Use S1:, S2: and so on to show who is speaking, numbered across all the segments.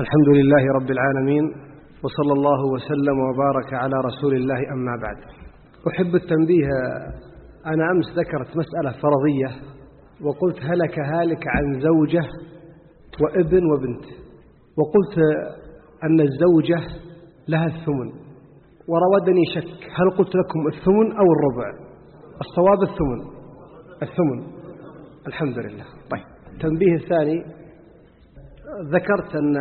S1: الحمد لله رب العالمين وصلى الله وسلم وبارك على رسول الله أما بعد. أحب التنبيه أنا أمس ذكرت مسألة فرضية وقلت هلك هالك عن زوجة وابن وبنت وقلت أن الزوجة لها الثمن وراودني شك هل قلت لكم الثمن أو الربع؟ الصواب الثمن الثمن. الحمد لله. طيب التنبيه الثاني ذكرت أن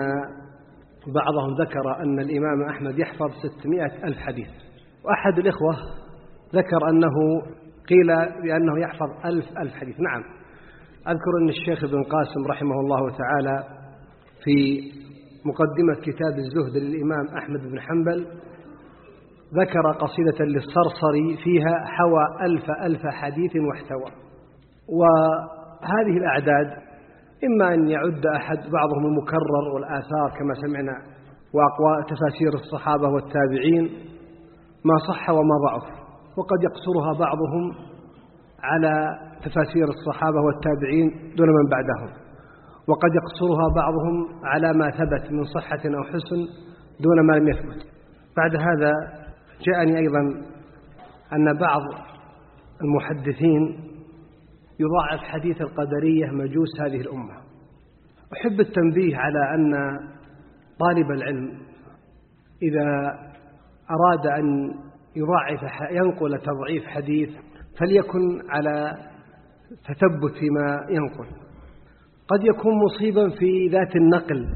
S1: بعضهم ذكر أن الإمام أحمد يحفظ ستمائة ألف حديث. وأحد الإخوة ذكر أنه قيل بأنه يحفظ ألف ألف حديث. نعم. أذكر أن الشيخ ابن قاسم رحمه الله تعالى في مقدمة كتاب الزهد للإمام أحمد بن حنبل ذكر قصيدة للصرصري فيها حوى ألف ألف حديث واحتوى. وهذه الأعداد إما أن يعد أحد بعضهم المكرر والآثار كما سمعنا وأقوى تفاسير الصحابة والتابعين ما صح وما ضعف وقد يقصرها بعضهم على تفاسير الصحابة والتابعين دون من بعدهم وقد يقصرها بعضهم على ما ثبت من صحة أو حسن دون ما لم يثبت. بعد هذا جاءني أيضا أن بعض المحدثين يضاعف حديث القدرية مجوس هذه الأمة. أحب التنبيه على أن طالب العلم إذا أراد أن يضاعف ينقل تضعيف حديث فليكن على تثبت فيما ينقل. قد يكون مصيبا في ذات النقل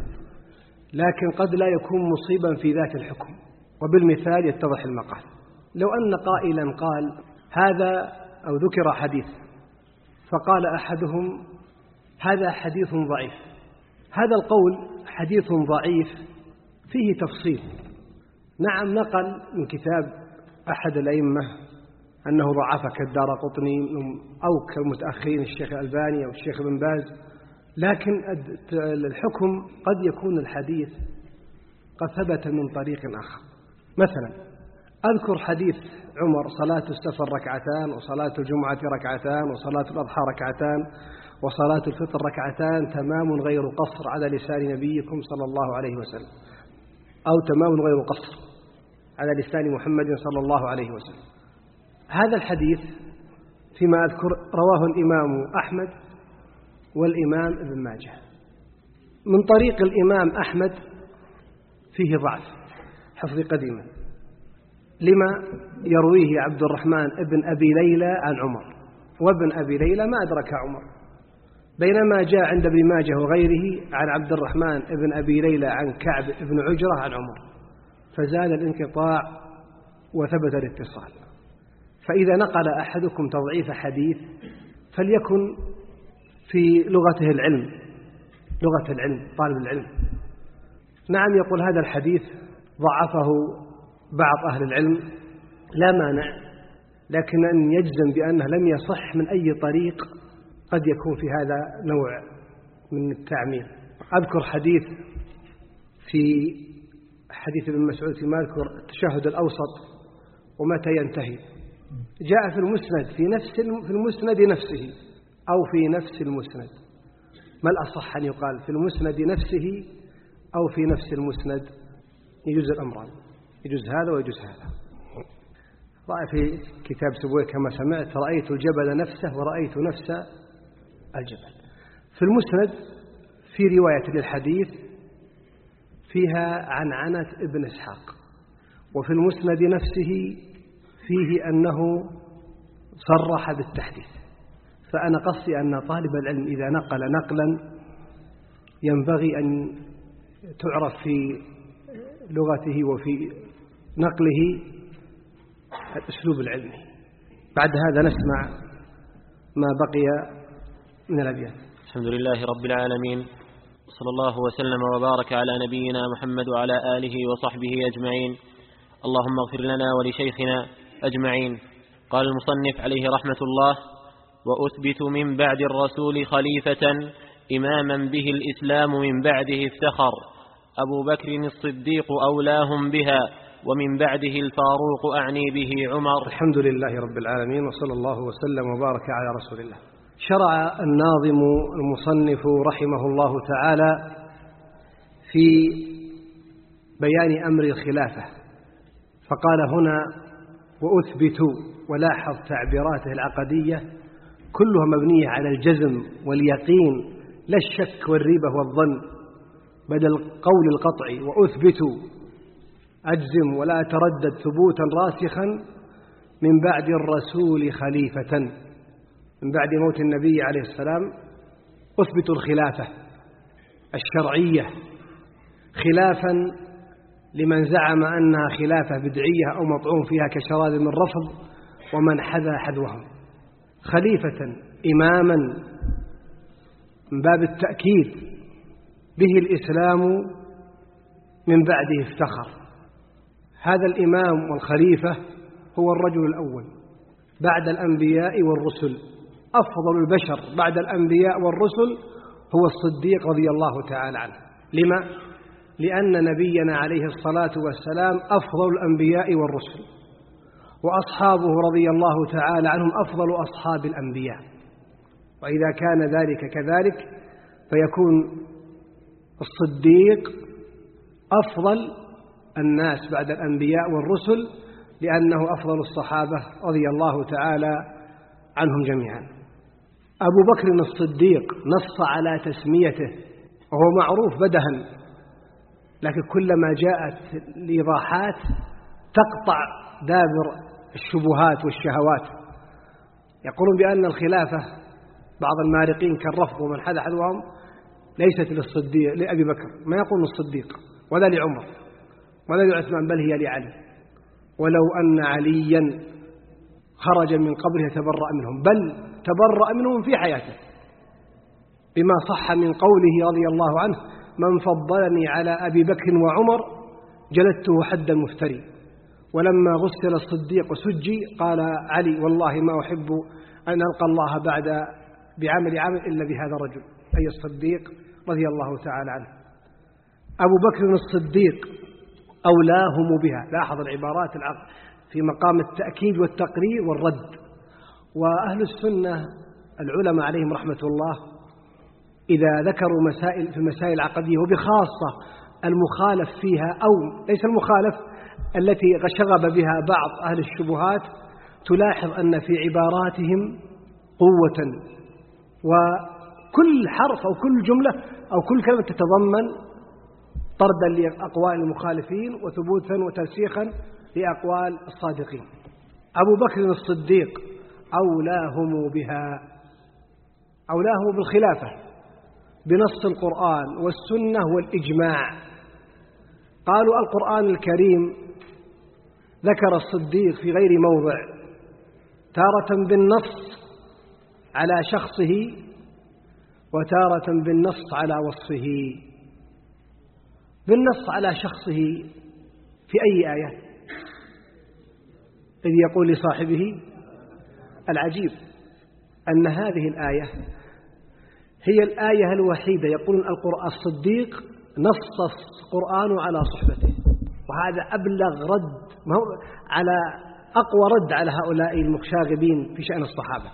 S1: لكن قد لا يكون مصيبا في ذات الحكم. وبالمثال يتضح المقال. لو أن قائلا قال هذا أو ذكر حديث فقال أحدهم هذا حديث ضعيف هذا القول حديث ضعيف فيه تفصيل. نعم نقل من كتاب أحد الأئمة أنه ضعف كالدار قطني أو كالمتأخرين الشيخ الألباني أو الشيخ بن باز لكن الحكم قد يكون الحديث قد ثبت من طريق آخر. مثلا أذكر حديث عمر صلاة السفر ركعتان وصلاة الجمعة ركعتان وصلاة الأضحى ركعتان وصلاة الفطر ركعتان تمام غير قصر على لسان نبيكم صلى الله عليه وسلم. أو تمام غير قصر على لسان محمد صلى الله عليه وسلم. هذا الحديث فيما أذكر رواه الإمام أحمد والإمام ابن ماجه. من طريق الإمام أحمد فيه ضعف حفظ قديما. لما يرويه عبد الرحمن ابن أبي ليلى عن عمر. وابن أبي ليلى ما أدرك عمر. بينما جاء عند ابن ماجه وغيره عن عبد الرحمن ابن أبي ليلى عن كعب ابن عجرة عن عمر. فزال الانقطاع وثبت الاتصال. فإذا نقل أحدكم تضعيف حديث فليكن في لغته العلم. لغة العلم طالب العلم. نعم يقول هذا الحديث ضعفه بعض أهل العلم لا مانع لكن أن يجزم بأنه لم يصح من أي طريق قد يكون في هذا نوع من التعميم. أذكر حديث في حديث ابن مسعود فيما أذكر التشهد الأوسط ومتى ينتهي. جاء في المسند في نفس في المسند نفسه أو في نفس المسند. ما الأصح أن يقال؟ في المسند نفسه أو في نفس المسند؟ يجوز الأمران. يجوز هذا ويجوز هذا. رأى في كتاب سبوي كما سمعت رأيت الجبل نفسه ورأيت نفس الجبل. في المسند في رواية للحديث فيها عن عنة ابن إسحاق. وفي المسند نفسه فيه أنه صرح بالتحديث. فأنا قصدي أن طالب العلم إذا نقل نقلا ينبغي أن تعرف في لغته وفي نقله الأسلوب العلمي. بعد هذا نسمع ما بقي من الأبيات.
S2: الحمد لله رب العالمين صلى الله وسلم وبارك على نبينا محمد وعلى آله وصحبه أجمعين. اللهم اغفر لنا ولشيخنا أجمعين. قال المصنف عليه رحمة الله وأثبت من بعد الرسول خليفة إماما به الإسلام من بعده افتخر. أبو بكر الصديق أولاهم بها. ومن بعده الفاروق أعني به عمر.
S1: الحمد لله رب العالمين وصلى الله وسلم وبارك على رسول الله. شرع الناظم المصنف رحمه الله تعالى في بيان أمر الخلافة فقال هنا وأثبت ولاحظ تعبيراته العقدية كلها مبنية على الجزم واليقين لا الشك والريبة والظن بدل القول القطعي وأثبت أجزم ولا أتردد ثبوتا راسخا من بعد الرسول خليفة. من بعد موت النبي عليه السلام أثبت الخلافة الشرعية خلافا لمن زعم أنها خلافة بدعية أو مطعون فيها كشراد من رفض ومن حذا حذوهم. خليفة إماما من باب التأكيد به الإسلام من بعده افتخر. هذا الإمام والخليفة هو الرجل الأول بعد الأنبياء والرسل. أفضل البشر بعد الأنبياء والرسل هو الصديق رضي الله تعالى عنه. لما؟ لأن نبينا عليه الصلاة والسلام أفضل الأنبياء والرسل وأصحابه رضي الله تعالى عنهم أفضل أصحاب الأنبياء. وإذا كان ذلك كذلك فيكون الصديق أفضل الناس بعد الأنبياء والرسل لأنه أفضل الصحابة رضي الله تعالى عنهم جميعا. أبو بكر الصديق نص على تسميته وهو معروف بدها لكن كلما جاءت الإيضاحات تقطع دابر الشبهات والشهوات. يقولون بأن الخلافة بعض المارقين كالرفض ومن حذا حذوهم ليست للصديق لأبي بكر ما يقول الصديق ولا لعمر. ولا لعثمان بل هي لعلي. ولو أن عليا خرج من قبره تبرأ منهم بل تبرأ منهم في حياته. بما صح من قوله رضي الله عنه من فضلني على أبي بكر وعمر جلدته حد المفتري. ولما غسل الصديق وسجي قال علي والله ما أحب أن ألقى الله بعد بعمل عمل إلا بهذا الرجل أي الصديق رضي الله تعالى عنه. أبو بكر الصديق أولاهم بها. لاحظ العبارات في مقام التأكيد والتقرير والرد. وأهل السنة العلماء عليهم رحمة الله إذا ذكروا مسائل في المسائل العقدية وبخاصة المخالف فيها أو ليس المخالف التي شغب بها بعض أهل الشبهات تلاحظ أن في عباراتهم قوة. وكل حرف أو كل جملة أو كل كلمة تتضمن طردا لأقوال المخالفين وثبوتا وترسيخا لأقوال الصادقين. أبو بكر الصديق أولاهم بها أولاهم بالخلافة بنص القرآن والسنة والإجماع. قالوا القرآن الكريم ذكر الصديق في غير موضع تارة بالنص على شخصه وتارة بالنص على وصفه. بالنص على شخصه في أي آية؟ إذ يقول لصاحبه العجيب أن هذه الآية هي الآية الوحيدة يقول القرآن الصديق نص القرآن على صحبته وهذا أبلغ رد على أقوى رد على هؤلاء المشاغبين في شأن الصحابة.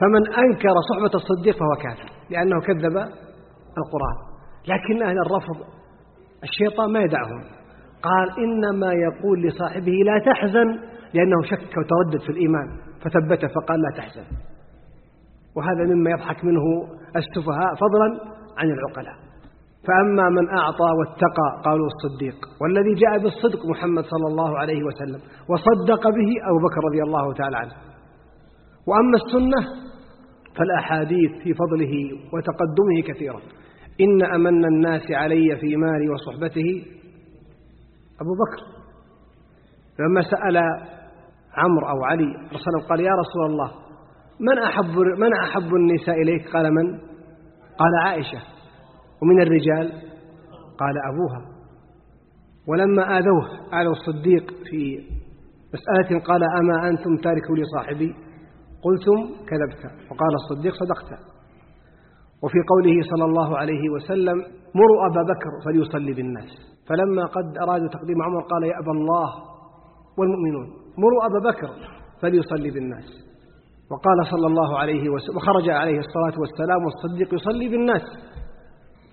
S1: فمن أنكر صحبة الصديق فهو كافر لأنه كذب القرآن. لكن أهل الرفض الشيطان ما يدعهم. قال إنما يقول لصاحبه لا تحزن لأنه شك وتردد في الإيمان. فثبته فقال لا تحزن. وهذا مما يضحك منه السفهاء فضلا عن العقلاء. فأما من أعطى واتقى قالوا الصديق. والذي جاء بالصدق محمد صلى الله عليه وسلم وصدق به أبو بكر رضي الله تعالى عنه. وأما السنة فالأحاديث في فضله وتقدمه كثيرة. إن أمن الناس علي في مالي وصحبته أبو بكر. لما سأل عمرو أو علي رسول قال يا رسول الله من أحب, من أحب النساء إليك؟ قال من؟ قال عائشة. ومن الرجال؟ قال أبوها. ولما آذوه آذوا الصديق في مسألة قال أما أنتم تاركوا لصاحبي قلتم كذبت. وقال الصديق صدقت. وفي قوله صلى الله عليه وسلم مروا أبا بكر فليصلي بالناس. فلما قد أرادوا تقديم عمر قال يأبى الله والمؤمنون مروا أبا بكر فليصلي بالناس. وقال صلى الله عليه وسلم وخرج عليه الصلاة والسلام والصديق يصلي بالناس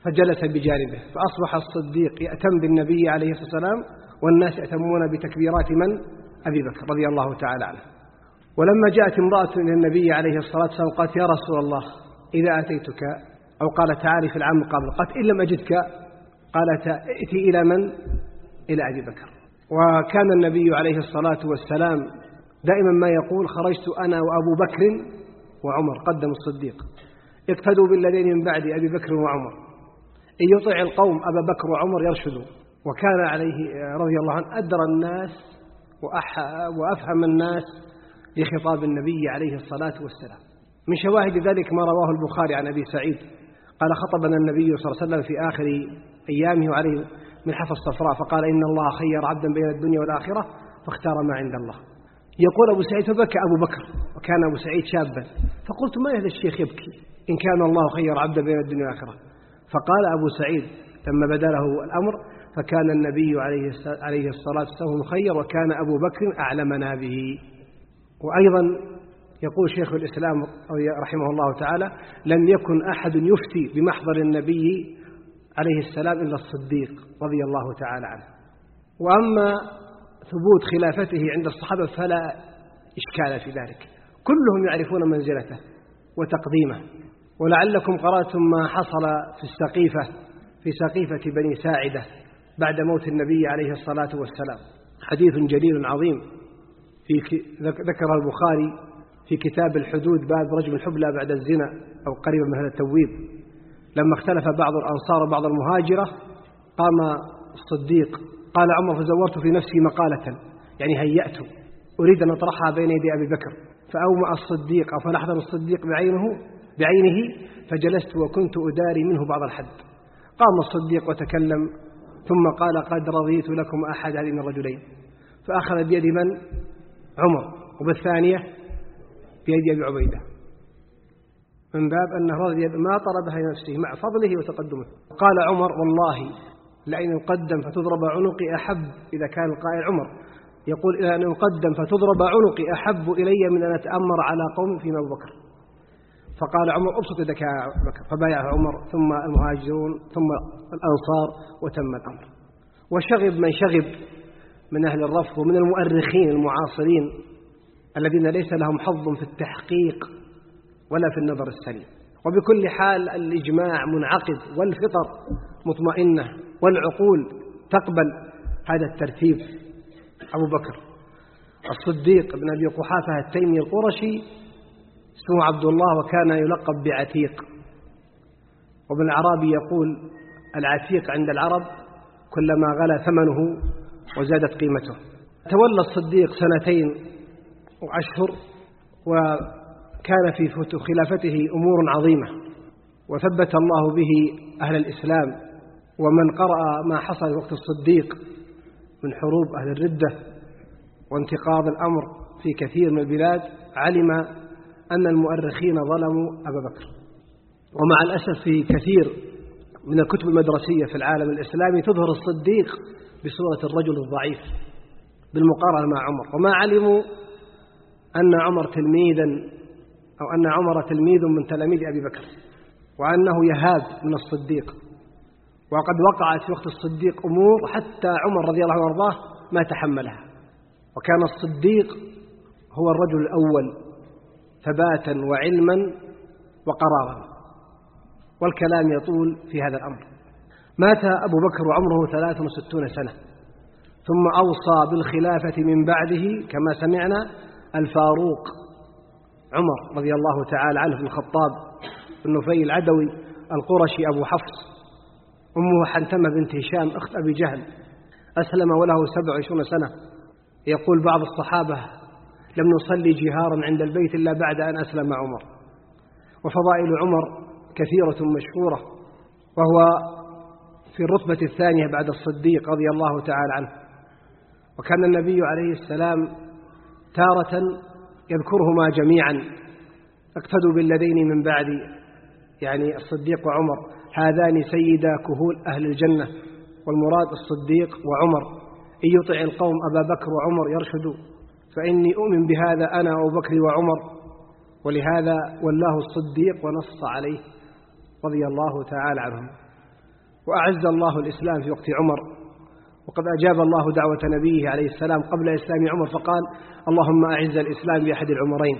S1: فجلس بجانبه فأصبح الصديق يأتم بالنبي عليه الصلاة والسلام والناس يأتمون بتكبيرات من؟ أبي بكر رضي الله تعالى عنه. ولما جاءت امرأة إلى النبي عليه الصلاة والسلام قالت يا رسول الله إذا أتيتك أو قال تعالي في العام قبل قالت إن لم أجدك قالت ائتي إلى من؟ إلى أبي بكر. وكان النبي عليه الصلاة والسلام دائما ما يقول خرجت أنا وأبو بكر وعمر قدم الصديق. اقتدوا بالذين من بعد أبي بكر وعمر. إن يطع القوم أبا بكر وعمر يرشدوا. وكان عليه رضي الله عنه أدرى الناس وأفهم الناس لخطاب النبي عليه الصلاة والسلام. من شواهد ذلك ما رواه البخاري عن أبي سعيد. قال خطبنا النبي صلى الله عليه وسلم في آخر أيامه عليه من حفظ الصفراء فقال إن الله خير عبدا بين الدنيا والآخرة فاختار ما عند الله. يقول أبو سعيد فبكى أبو بكر وكان أبو سعيد شابا. فقلت ما هذا الشيخ يبكي؟ إن كان الله خير عبدا بين الدنيا والآخرة. فقال أبو سعيد لما بدا له الأمر فكان النبي عليه الصلاة والسلام مخير وكان أبو بكر أعلمنا به. وأيضا يقول شيخ الإسلام رحمه الله تعالى لم يكن أحد يفتي بمحضر النبي عليه السلام إلا الصديق رضي الله تعالى عنه. وأما ثبوت خلافته عند الصحابة فلا إشكال في ذلك. كلهم يعرفون منزلته وتقديمه ولعلكم قرأتم ما حصل في السقيفة في سقيفة بني ساعدة بعد موت النبي عليه الصلاة والسلام. حديث جليل عظيم. في ذكر البخاري في كتاب الحدود باب رجم الحبلى بعد الزنا أو قريبا من هذا التويب لما اختلف بعض الأنصار وبعض المهاجرة قام الصديق قال عمر فزورت في نفسي مقالة يعني هيأت أريد أن أطرحها بين يدي أبي بكر. فأومأ الصديق أو فلحظا الصديق بعينه بعينه فجلست وكنت أداري منه بعض الحد. قام الصديق وتكلم ثم قال قد رضيت لكم أحد هذين الرجلين. فأخذ بيد من؟ عمر. وبالثانية بيد أبي عبيدة. من باب أنه رضي ما طلبها لنفسه مع فضله وتقدمه. قال عمر والله لأن يقدم فتضرب عنقي أحب إذا كان القائل عمر. يقول إلى أن يقدم فتضرب عنقي أحب إلي من أن أتأمر على قوم فيما أبو بكر. فقال عمر ابسط يدك يا بكر. فبايعه عمر ثم المهاجرون ثم الأنصار وتم الأمر. وشغب من شغب من أهل الرفض ومن المؤرخين المعاصرين. الذين ليس لهم حظ في التحقيق ولا في النظر السليم. وبكل حال الإجماع منعقد والفطر مطمئنة والعقول تقبل هذا الترتيب. أبو بكر الصديق بن أبي قحافة التيمي القرشي اسمه عبد الله وكان يلقب بعتيق. وابن العربي يقول العتيق عند العرب كلما غلا ثمنه وزادت قيمته. تولى الصديق سنتين وأشهر وكان في خلافته أمور عظيمة وثبت الله به أهل الإسلام ومن قرأ ما حصل وقت الصديق من حروب أهل الردة وانتقاض الأمر في كثير من البلاد علم أن المؤرخين ظلموا أبا بكر. ومع الأسف في كثير من الكتب المدرسية في العالم الإسلامي تظهر الصديق بصورة الرجل الضعيف بالمقارنة مع عمر. وما علموا أن عمر تلميذا أو أن عمر تلميذ من تلاميذ أبي بكر وأنه يهاب من الصديق. وقد وقعت في وقت الصديق أمور حتى عمر رضي الله عنه وأرضاه ما تحملها. وكان الصديق هو الرجل الأول ثباتا وعلما وقرارا والكلام يطول في هذا الأمر. مات أبو بكر وعمره ثلاث وستون سنة ثم أوصى بالخلافة من بعده كما سمعنا الفاروق عمر رضي الله تعالى عنه بن الخطاب بن نفيل العدوي القرشي أبو حفص. أمه حنتمة بنت هشام أخت أبي جهل. أسلم وله سبع وعشرون سنة. يقول بعض الصحابة لم نصلي جهارا عند البيت إلا بعد أن أسلم عمر. وفضائل عمر كثيرة مشهورة وهو في الرتبة الثانية بعد الصديق رضي الله تعالى عنه. وكان النبي عليه السلام تارة يذكرهما جميعا. اقتدوا بالذين من بعد يعني الصديق وعمر. هذان سيدا كهول أهل الجنة والمراد الصديق وعمر. إن يطع القوم أبا بكر وعمر يرشدوا فإني أؤمن بهذا أنا أبو بكر وعمر. ولهذا ولاه الصديق ونص عليه رضي الله تعالى عنهم. وأعز الله الإسلام في وقت عمر. وقد أجاب الله دعوة نبيه عليه السلام قبل إسلام عمر فقال اللهم أعز الإسلام بأحد العمرين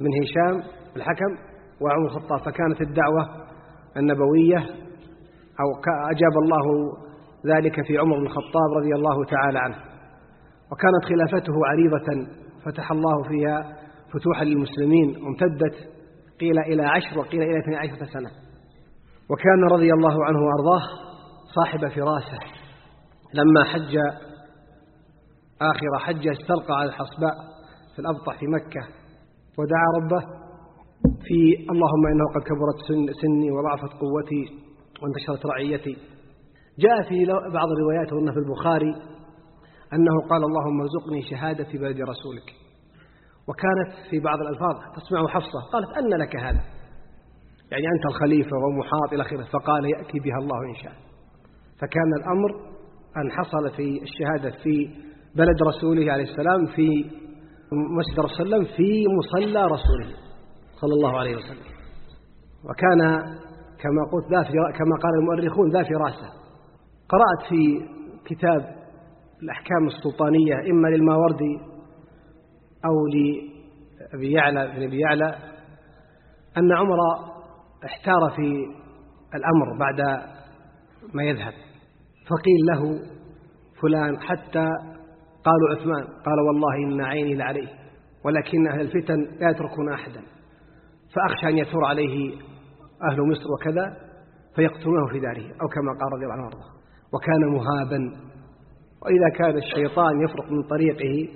S1: من هشام الحكم وعمر الخطاب. فكانت الدعوة النبوية أو أجاب الله ذلك في عمر بن الخطاب رضي الله تعالى عنه. وكانت خلافته عريضة فتح الله فيها فتوحا للمسلمين وامتدت قيل إلى عشر وقيل إلى اثني عشرة سنة. وكان رضي الله عنه وأرضاه صاحب فراسة. لما حج آخر حج استلقى على الحصباء في الأبطح في مكة ودعا ربه في اللهم إنه قد كبرت سني وضعفت قوتي وانتشرت رعيتي. جاء في بعض الروايات وأنه في البخاري أنه قال اللهم ارزقني شهادة في بلد رسولك. وكانت في بعض الألفاظ تسمع حفصة قالت أن لك هذا. يعني أنت الخليفة ومحاط إلى آخره فقال يأتي بها الله إن شاء. فكان الأمر أن حصل في الشهادة في بلد رسوله عليه السلام في مسجد رسول في مصلى رسوله صلى الله عليه وسلم. وكان كما قلت ذا كما قال المؤرخون ذا فراسة قرأت في كتاب الأحكام السلطانية إما للماوردي أو لأبي يعلى بن أبي يعلى أن عمر احتار في الأمر بعد ما يذهب. فقيل له فلان حتى قالوا عثمان قال والله إن عيني لعليه ولكن أهل الفتن لا يتركون أحدا فأخشى أن يثور عليه أهل مصر وكذا فيقتلونه في داره أو كما قال رضي الله عنه وأرضاه. وكان مهابا وإذا كان الشيطان يفرق من طريقه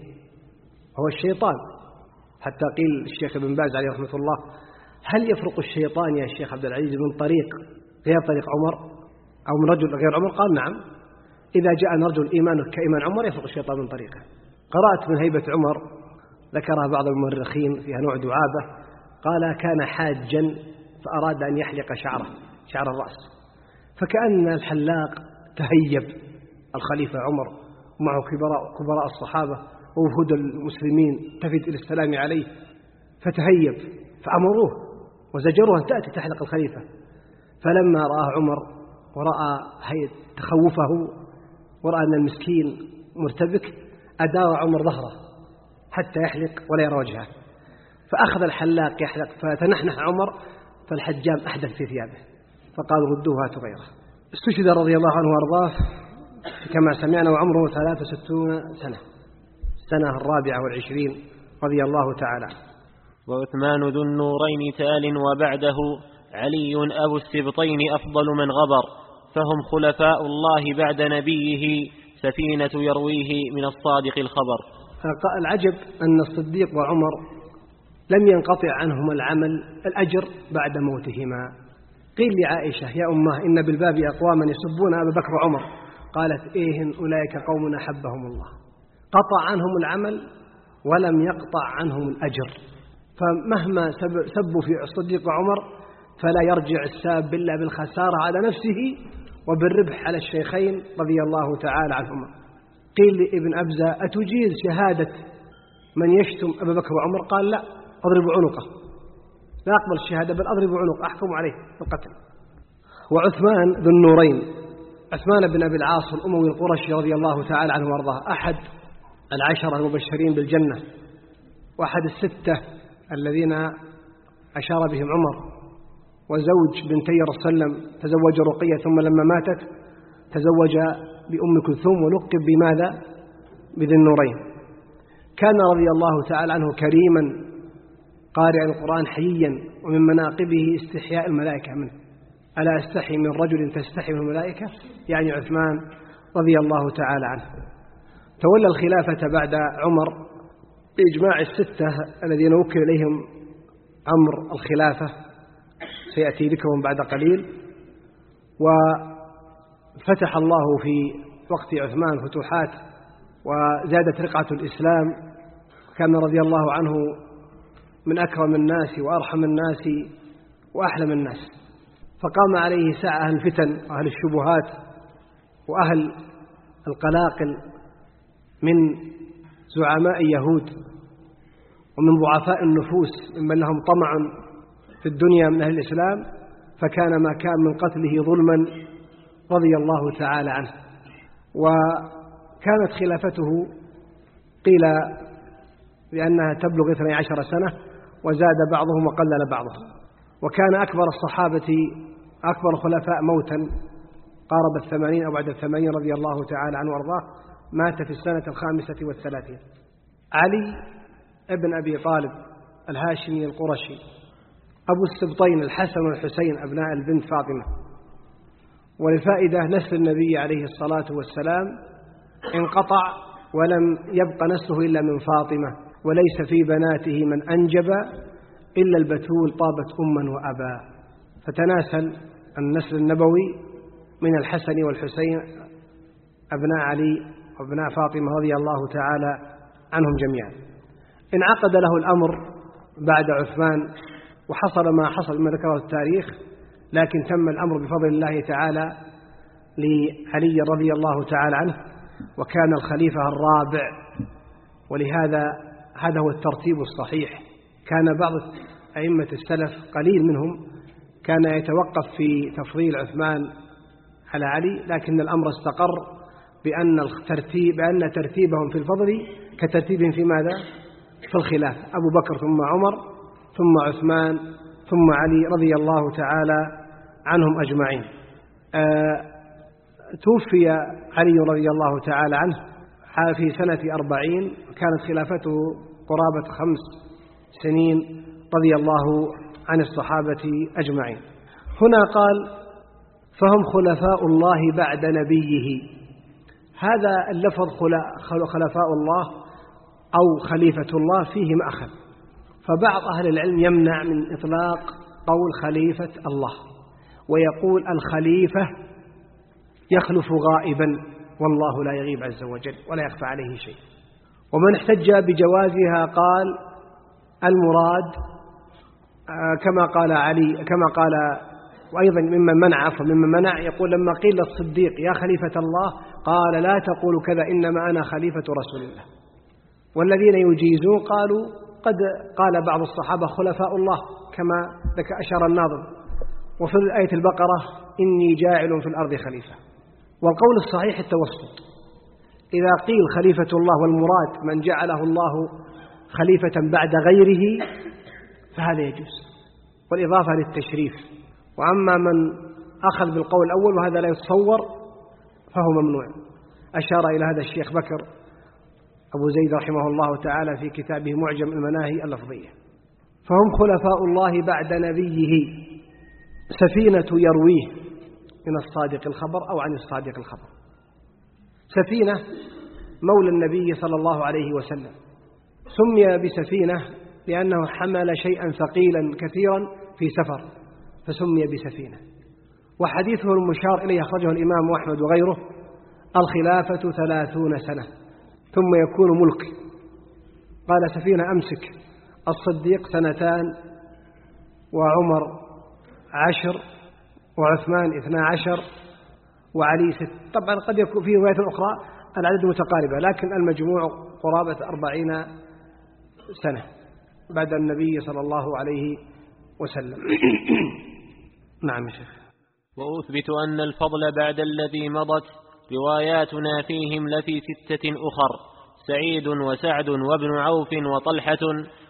S1: هو الشيطان. حتى قيل الشيخ ابن باز عليه رحمة الله هل يفرق الشيطان يا شيخ عبد العزيز من طريق غير طريق عمر؟ أو من رجل غير عمر قال نعم. إذا جاء رجل إيمانه كإيمان عمر يفرق الشيطان من طريقه. قرأت من هيبة عمر ذكرها بعض المؤرخين فيها نوع دعابة. قال كان حاجا فأراد أن يحلق شعره شعر الرأس. فكأن الحلاق تهيب الخليفة عمر ومعه كبراء, كبراء الصحابة ووفود المسلمين تفد إلى السلام عليه. فتهيب فأمروه وزجروه أن تأتي تحلق الخليفة. فلما رآه عمر ورأى هيئة تخوفه ورأى أن المسكين مرتبك أدار عمر ظهره حتى يحلق ولا يرى وجهه. فأخذ الحلاق يحلق فتنحنح عمر فالحجام أحدث في ثيابه فقال ردوه هاتوا غيره استشهد رضي الله عنه وأرضاه كما سمعنا وعمره ثلاث وستون سنة السنة الرابعة والعشرين رضي الله تعالى
S2: وعثمان ذو النورين تال وبعده علي أبو السبطين أفضل من غبر. فهم خلفاء الله بعد نبيه سفينة يرويه من الصادق الخبر.
S1: العجب أن الصديق وعمر لم ينقطع عنهما العمل الأجر بعد موتهما. قيل لعائشة يا أمة إن بالباب أقواما يسبون أبا بكر وعمر. قالت إيهن أولئك قوم أحبهم الله. قطع عنهم العمل ولم يقطع عنهم الأجر. فمهما سبوا في الصديق وعمر فلا يرجع الساب إلا بالخسارة على نفسه وبالربح على الشيخين رضي الله تعالى عنهما. قيل لابن أبزة أتجيز شهادة من يشتم أبا بكر وعمر؟ قال لا أضرب عنقه. لا أقبل الشهادة بل أضرب عنقه أحكم عليه بالقتل وعثمان ذو النورين عثمان بن أبي العاص الأموي القرشي رضي الله تعالى عنه وأرضاه أحد العشرة المبشرين بالجنة وأحد الستة الذين أشار بهم عمر. وزوج بنتي رسول الله تزوج رقية ثم لما ماتت تزوج بأم كلثوم ولقب بماذا؟ بذي النورين. كان رضي الله تعالى عنه كريما قارئ القرآن حييا ومن مناقبه استحياء الملائكة منه. ألا أستحي من رجل تستحي من الملائكة؟ يعني عثمان رضي الله تعالى عنه. تولى الخلافة بعد عمر بإجماع الستة الذين وكل إليهم أمر الخلافة. سيأتي ذكرهم بعد قليل. وفتح الله في وقت عثمان فتوحات وزادت رقعة الإسلام. كان رضي الله عنه من أكرم الناس وأرحم الناس وأحلم الناس. فقام عليه ساعة أهل الفتن وأهل الشبهات وأهل القلاقل من زعماء يهود ومن ضعفاء النفوس ممن لهم طمع في الدنيا من أهل الإسلام فكان ما كان من قتله ظلما رضي الله تعالى عنه. وكانت خلافته قيل بأنها تبلغ 12 سنة وزاد بعضهم وقلل بعضهم. وكان أكبر الصحابة أكبر الخلفاء موتا قارب الثمانين أو بعد الثمانين رضي الله تعالى عنه وأرضاه مات في السنة الخامسة والثلاثين. علي ابن أبي طالب الهاشمي القرشي. أبو السبطين الحسن والحسين أبناء البنت فاطمة. ولفائدة نسل النبي عليه الصلاة والسلام انقطع ولم يبق نسله إلا من فاطمة وليس في بناته من أنجب إلا البتول طابت أما وأبا. فتناسل النسل النبوي من الحسن والحسين أبناء علي وأبناء فاطمة رضي الله تعالى عنهم جميعا. انعقد له الأمر بعد عثمان وحصل ما حصل ما ذكره التاريخ لكن تم الأمر بفضل الله تعالى لعلي رضي الله تعالى عنه وكان الخليفة الرابع. ولهذا هذا هو الترتيب الصحيح. كان بعض أئمة السلف قليل منهم كان يتوقف في تفضيل عثمان على علي لكن الأمر استقر بأن الترتيب بأن ترتيبهم في الفضل كترتيبهم في ماذا؟ في الخلاف. أبو بكر ثم عمر ثم عثمان ثم علي رضي الله تعالى عنهم أجمعين. آه توفي علي رضي الله تعالى عنه في سنة أربعين كانت خلافته قرابة خمس سنين رضي الله عن الصحابة أجمعين. هنا قال فهم خلفاء الله بعد نبيه. هذا اللفظ خلفاء الله أو خليفة الله فيه مأخذ فبعض أهل العلم يمنع من إطلاق قول خليفة الله ويقول الخليفة يخلف غائبا والله لا يغيب عز وجل ولا يخفى عليه شيء. ومن احتج بجوازها قال المراد آه، كما قال علي كما قال وأيضا ممن منع ممن منع يقول لما قيل للصديق يا خليفة الله قال لا تقول كذا إنما أنا خليفة رسول الله. والذين يجيزون قالوا قد قال بعض الصحابة خلفاء الله كما ذكر أشار الناظم وفي آية البقرة إني جاعل في الأرض خليفة. والقول الصحيح التوسط إذا قيل خليفة الله والمراد من جعله الله خليفة بعد غيره فهذا يجوز والإضافة للتشريف. وأما من أخذ بالقول الأول وهذا لا يتصور فهو ممنوع. أشار إلى هذا الشيخ بكر أبو زيد رحمه الله تعالى في كتابه معجم المناهي اللفظية. فهم خلفاء الله بعد نبيه سفينة يرويه من الصادق الخبر أو عن الصادق الخبر. سفينة مولى النبي صلى الله عليه وسلم. سمي بسفينة لأنه حمل شيئا ثقيلا كثيرا في سفر فسمي بسفينة. وحديثه المشار إليه أخرجه الإمام أحمد وغيره الخلافة ثلاثون سنة. ثم يكون ملك قال سفينة أمسك. الصديق سنتان وعمر عشر وعثمان اثنا عشر وعلي ست. طبعا قد يكون في رواية أخرى العدد متقاربة لكن المجموع قرابة أربعين سنة بعد النبي صلى الله عليه وسلم. نعم يا شيخ.
S2: وأثبت أن الفضل بعد الذي مضت رواياتنا فيهم لفي ستة أخر سعيد وسعد وابن عوف وطلحة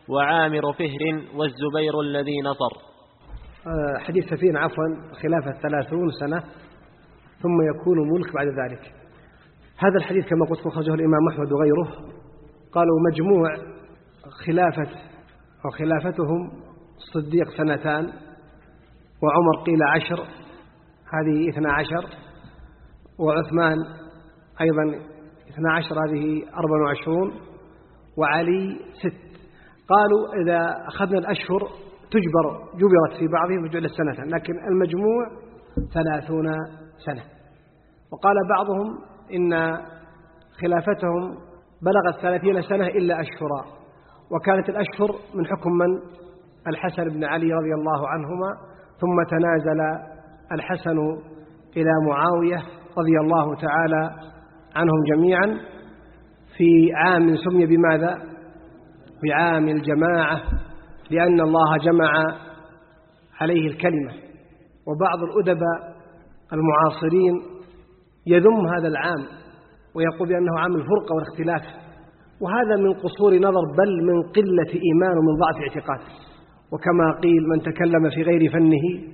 S2: وعامر فهر والزبير الذي نصر.
S1: آه، حديث سفينة عفوا خلافة ثلاثون سنة ثم يكون ملك بعد ذلك. هذا الحديث كما قلت أخرجه الإمام أحمد وغيره قالوا مجموع خلافة أو خلافتهم الصديق سنتان وعمر قيل عشر هذه اثنا عشر. وعثمان أيضا اثنا عشر هذه أربع وعشرون وعلي ست. قالوا إذا أخذنا الأشهر تجبر جبرت في بعضهم وجعل السنتين لكن المجموع ثلاثون سنة. وقال بعضهم إن خلافتهم بلغت ثلاثين سنة إلا أشهرا وكانت الأشهر من حكم من؟ الحسن بن علي رضي الله عنهما ثم تنازل الحسن إلى معاوية رضي الله تعالى عنهم جميعا في عام سمي بماذا؟ بعام الجماعة لأن الله جمع عليه الكلمة. وبعض الأدباء المعاصرين يذم هذا العام ويقول بأنه عام الفرقة والاختلاف. وهذا من قصور نظر بل من قلة إيمان ومن ضعف اعتقاد. وكما قيل من تكلم في غير فنه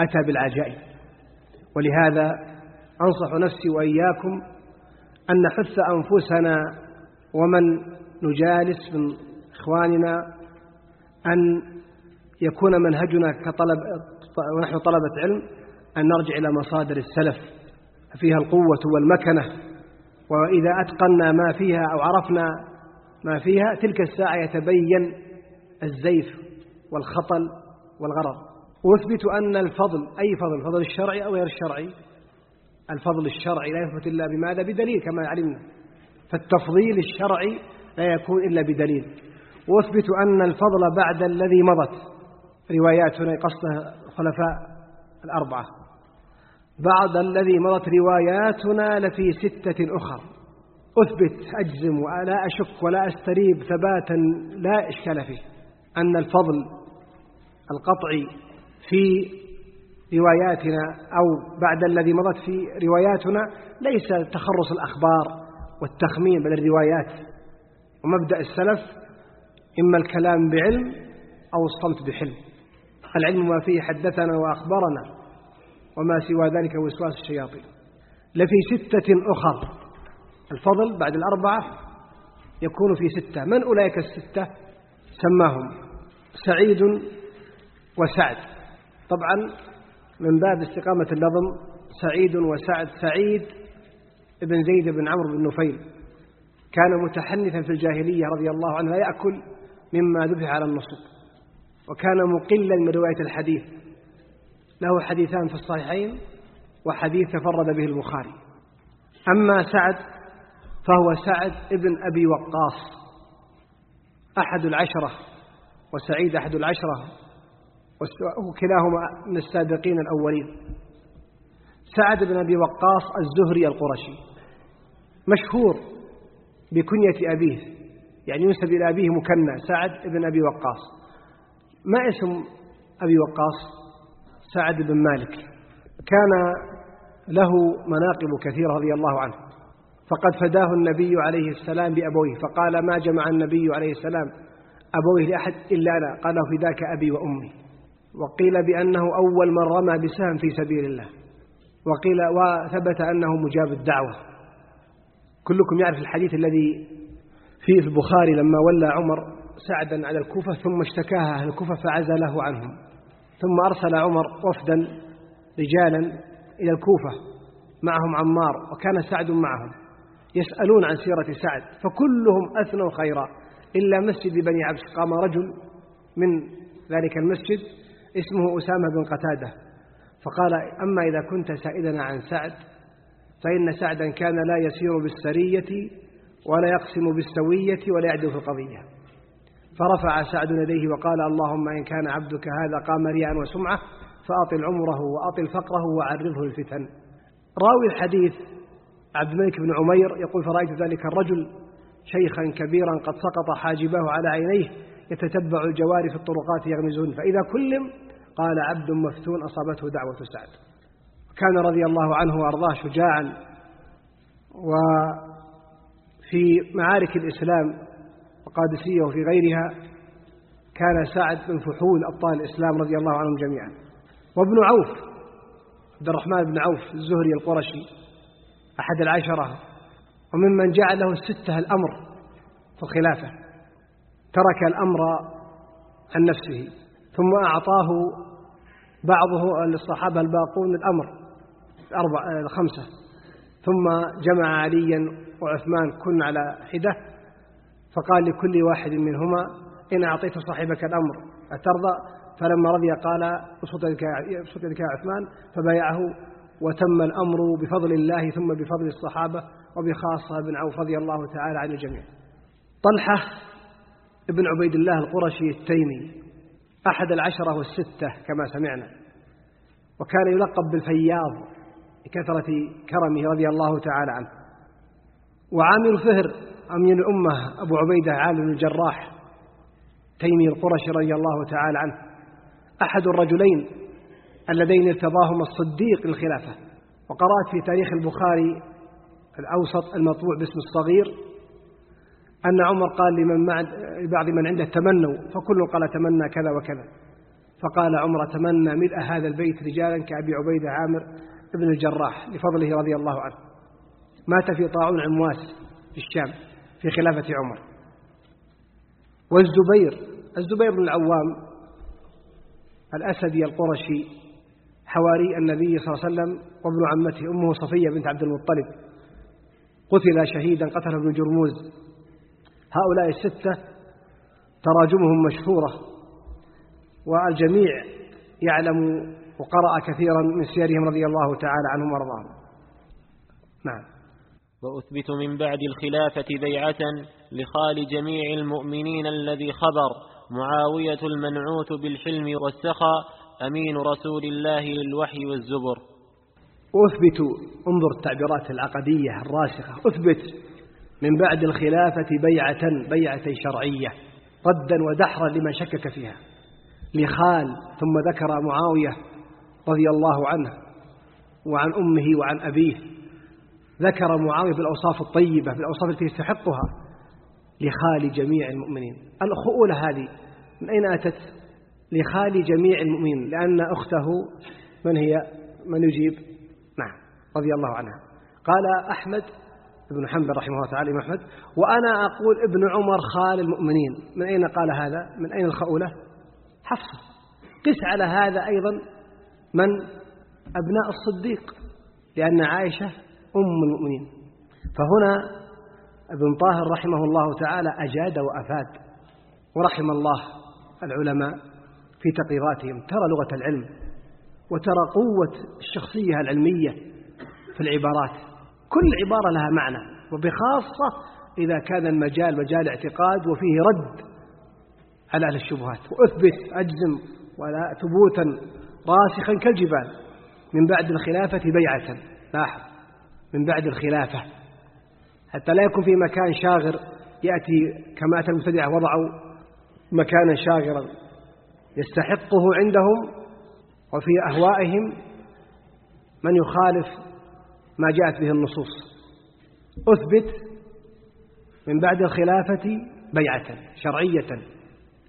S1: أتى بالعجائب. ولهذا أنصح نفسي وإياكم أن نحث أنفسنا ومن نجالس من إخواننا أن يكون منهجنا كطلب ونحن طلبة علم أن نرجع إلى مصادر السلف فيها القوة والمكنة. وإذا أتقنا ما فيها أو عرفنا ما فيها تلك الساعة يتبين الزيف والخطل والغرر. وأثبت أن الفضل أي فضل؟ الفضل الشرعي أو غير الشرعي؟ الفضل الشرعي لا يثبت إلا بماذا؟ بدليل كما علمنا. فالتفضيل الشرعي لا يكون إلا بدليل. وأثبت أن الفضل بعد الذي مضت. رواياتنا قصدها الخلفاء الأربعة. بعد الذي مضت رواياتنا لفي ستة أخر. أثبت أجزم ولا أشك ولا أستريب ثباتا لا إشكال فيه. أن الفضل القطعي في رواياتنا أو بعد الذي مضت في رواياتنا ليس تخرص الأخبار والتخمين بل الروايات ومبدأ السلف إما الكلام بعلم أو الصمت بحلم العلم ما فيه حدثنا وأخبرنا وما سوى ذلك وسواس الشياطين لفي ستة أخر الفضل بعد الأربعة يكون في ستة من أولئك الستة سماهم سعيد وسعد طبعا من باب استقامة اللظم سعيد وسعد سعيد ابن زيد بن عمرو بن نفيل. كان متحنثا في الجاهلية رضي الله عنه لا يأكل مما ذبح على النصب. وكان مقلا من رواية الحديث. له حديثان في الصحيحين وحديث تفرد به البخاري. أما سعد فهو سعد ابن أبي وقاص أحد العشرة وسعيد أحد العشرة. وكلاهما من السابقين الأولين. سعد بن أبي وقاص الزهري القرشي. مشهور بكنية أبيه يعني ينسب إلى أبيه مكنى سعد بن أبي وقاص. ما اسم أبي وقاص؟ سعد بن مالك. كان له مناقب كثيرة رضي الله عنه. فقد فداه النبي عليه السلام بأبويه فقال ما جمع النبي عليه السلام أبويه لأحد إلا أنا. قال فداك أبي وأمي. وقيل بأنه أول من رمى بسهم في سبيل الله. وقيل وثبت أنه مجاب الدعوة. كلكم يعرف الحديث الذي في البخاري لما ولى عمر سعدا على الكوفة ثم اشتكاها أهل الكوفة فعزله عنهم. ثم أرسل عمر وفدا رجالا إلى الكوفة معهم عمار وكان سعد معهم يسألون عن سيرة سعد. فكلهم أثنوا خيرا. إلا مسجد بني عبس قام رجل من ذلك المسجد اسمه أسامة بن قتادة. فقال أما إذا كنت سائلنا عن سعد فإن سعدا كان لا يسير بالسرية ولا يقسم بالسوية ولا يعدل في القضية. فرفع سعد يديه وقال اللهم إن كان عبدك هذا قام رياء وسمعة فأطل عمره وأطل فقره وعرضه الفتن. راوي الحديث عبد الملك بن عمير يقول فرأيت ذلك الرجل شيخا كبيرا قد سقط حاجباه على عينيه يتتبع الجوار في الطرقات يغمزون. فإذا كلم قال عبد مفتون أصابته دعوة سعد. كان رضي الله عنه وأرضاه شجاعا وفي معارك الإسلام القادسية وفي غيرها كان سعد من فحول أبطال الإسلام رضي الله عنهم جميعا. وابن عوف عبد الرحمن بن عوف الزهري القرشي أحد العشرة. وممن جعل له الستة الأمر في الخلافة ترك الأمر عن نفسه. ثم أعطاه بعضه للصحابة الباقون الأمر الأربع الخمسة. ثم جمع عليا وعثمان كن على حدة فقال لكل واحد منهما إن أعطيت صاحبك الأمر أترضى. فلما رضي قال اسقط يدك يا عثمان. فبايعه وتم الأمر بفضل الله ثم بفضل الصحابة وبخاصة ابن عوف رضي الله تعالى عن الجميع طلحة ابن عبيد الله القرشي التيمي. أحد العشرة والستة كما سمعنا. وكان يلقب بالفياض لكثرة كرمه رضي الله تعالى عنه. وعامل فهر أمين الأمة أبو عبيدة عالم الجراح تيمي القرشي رضي الله تعالى عنه. أحد الرجلين اللذين ارتضاهما الصديق للخلافة. وقرأت في تاريخ البخاري الأوسط المطبوع باسم الصغير أن عمر قال لمن مع لبعض من عنده تمنوا فكل قال تمنى كذا وكذا. فقال عمر تمنى ملء هذا البيت رجالا كأبي عبيدة عامر بن الجراح لفضله رضي الله عنه. مات في طاعون عمواس في الشام في خلافة عمر. والزبير الزبير بن العوام الأسدي القرشي حواري النبي صلى الله عليه وسلم وابن عمته أمه صفية بنت عبد المطلب. قتل شهيدا قتله ابن جرموز. هؤلاء الستة تراجمهم مشهورة والجميع يعلم وقرأ كثيرا من سيرهم رضي الله تعالى عنهم وأرضاهم. نعم.
S2: وأثبت من بعد الخلافة بيعة لخال جميع المؤمنين الذي خبر معاوية المنعوت بالحلم والسخاء أمين رسول الله للوحي والزبر.
S1: أثبت انظر التعبيرات العقدية الراسخة أثبت من بعد الخلافة بيعة بيعة شرعية ردا ودحرا لمن شكك فيها. لخال ثم ذكر معاوية رضي الله عنه وعن أمه وعن أبيه. ذكر معاوية بالأوصاف الطيبة بالأوصاف التي يستحقها لخال جميع المؤمنين. الخؤولة هذه من أين أتت؟ لخال جميع المؤمنين لأن أخته من هي؟ من يجيب؟ نعم رضي الله عنها. قال أحمد بن حنبل رحمه الله تعالى أحمد. وأنا أقول ابن عمر خال المؤمنين. من أين قال هذا؟ من أين الخؤولة؟ حفصة. قس على هذا أيضا من؟ أبناء الصديق. لأن عائشة أم المؤمنين. فهنا ابن طاهر رحمه الله تعالى أجاد وأفاد. ورحم الله العلماء في تقريراتهم. ترى لغة العلم وترى قوة الشخصية العلمية في العبارات. كل عبارة لها معنى وبخاصة إذا كان المجال مجال اعتقاد وفيه رد على أهل الشبهات وأثبت أجزم ولا ثبوتا راسخا كالجبال. من بعد الخلافة بيعة لاحظ. من بعد الخلافة. حتى لا يكون في مكان شاغر يأتي كما أتى المبتدعة وضعوا مكانا شاغرا يستحقه عندهم وفي أهوائهم من يخالف ما جاءت به النصوص. أثبت من بعد الخلافة بيعة شرعية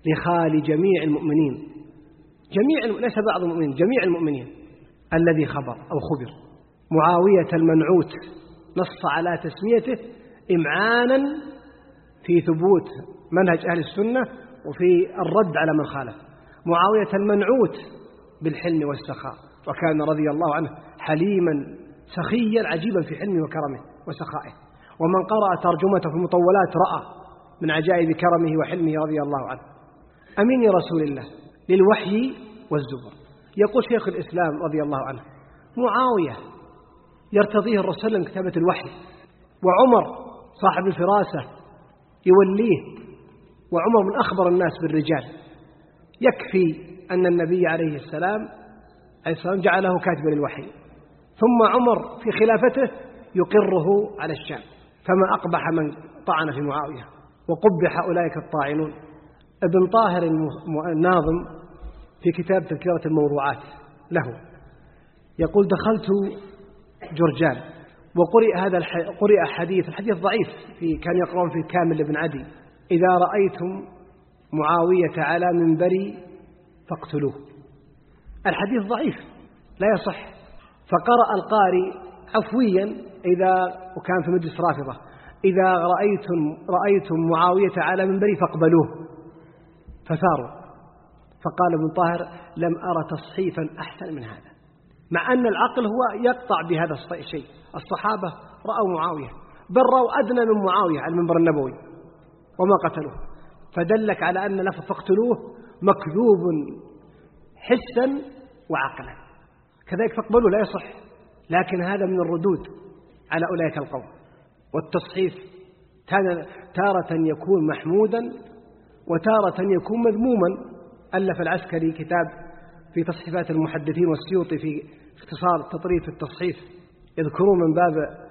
S1: لخال جميع المؤمنين. جميع ليس بعض المؤمنين جميع المؤمنين. الذي خبر أو خبر. معاوية المنعوت نص على تسميته إمعانا في ثبوت منهج أهل السنة وفي الرد على من خالف. معاوية المنعوت بالحلم والسخاء. وكان رضي الله عنه حليما سخيا عجيبا في حلمه وكرمه وسخائه. ومن قرأ ترجمته في المطولات رأى من عجائب كرمه وحلمه رضي الله عنه. أمين رسول الله للوحي والزبر. يقول شيخ الإسلام رضي الله عنه معاوية يرتضيه الرسول من كتابة الوحي وعمر صاحب الفراسة يوليه وعمر من أخبر الناس بالرجال. يكفي أن النبي عليه السلام عليه السلام جعله كاتبا للوحي. ثم عمر في خلافته يقره على الشام فما أقبح من طعن في معاوية وقبح أولئك الطاعنون. ابن طاهر الناظم في كتاب تذكرة الموضوعات له يقول دخلت جرجان وقرئ هذا قرئ حديث الحديث ضعيف في كان يقرون في كامل ابن عدي إذا رأيتم معاوية على منبري فاقتلوه. الحديث ضعيف لا يصح فقرأ القارئ عفويا إذا وكان في مجلس رافضة. إذا رأيتم رأيتم معاوية على منبري فاقبلوه. فثاروا. فقال ابن طاهر لم أرى تصحيفا أحسن من هذا. مع أن العقل هو يقطع بهذا الشيء الصحابة رأوا معاوية. بل رأوا أدنى من معاوية على المنبر النبوي. وما قتلوه. فدلك على أن لفظ فاقتلوه مكذوب حسا وعقلا. كذلك فاقبلوا لا يصح. لكن هذا من الردود على أولئك القوم. والتصحيف تارة يكون محمودا وتارة يكون مذموما. ألف العسكري كتاب في تصحيفات المحدثين والسيوطي في اختصار تطريف التصحيف. يذكرون من باب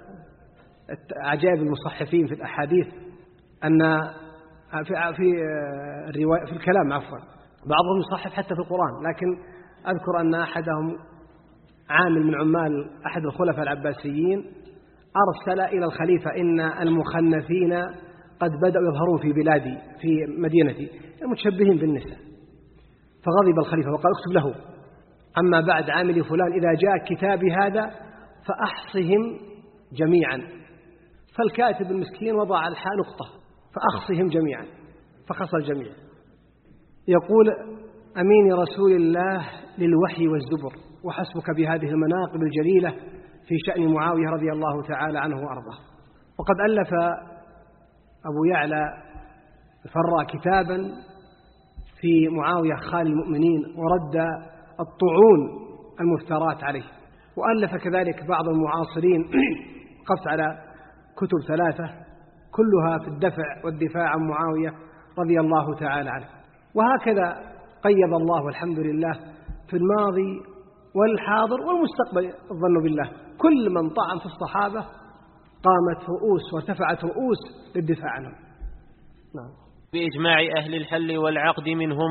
S1: عجائب المصحفين في الأحاديث أن في في الرواية في الكلام عفوا. بعضهم يصحف حتى في القرآن لكن أذكر أن أحدهم عامل من عمال أحد الخلفاء العباسيين أرسل إلى الخليفة إن المخنثين قد بدأوا يظهرون في بلادي في مدينتي المتشبهين بالنساء. فغضب الخليفة وقال اكتب له. أما بعد عامل فلان إذا جاء كتابي هذا فأحصهم جميعا. فالكاتب المسكين وضع على الحاء نقطة فأخصهم جميعا. فخص الجميع. يقول أمين رسول الله للوحي والزبر. وحسبك بهذه المناقب الجليلة في شأن معاوية رضي الله تعالى عنه وأرضاه. وقد ألف أبو يعلى فرى كتابا في معاوية خال المؤمنين ورد الطعون المفترات عليه. وألف كذلك بعض المعاصرين قفت على كتب ثلاثة كلها في الدفع والدفاع عن معاوية رضي الله تعالى عنه. وهكذا قيض الله والحمد لله في الماضي والحاضر والمستقبل الظن بالله. كل من طعن في الصحابة قامت رؤوس وارتفعت رؤوس للدفاع عنهم.
S2: نعم. بإجماع أهل الحل والعقد منهم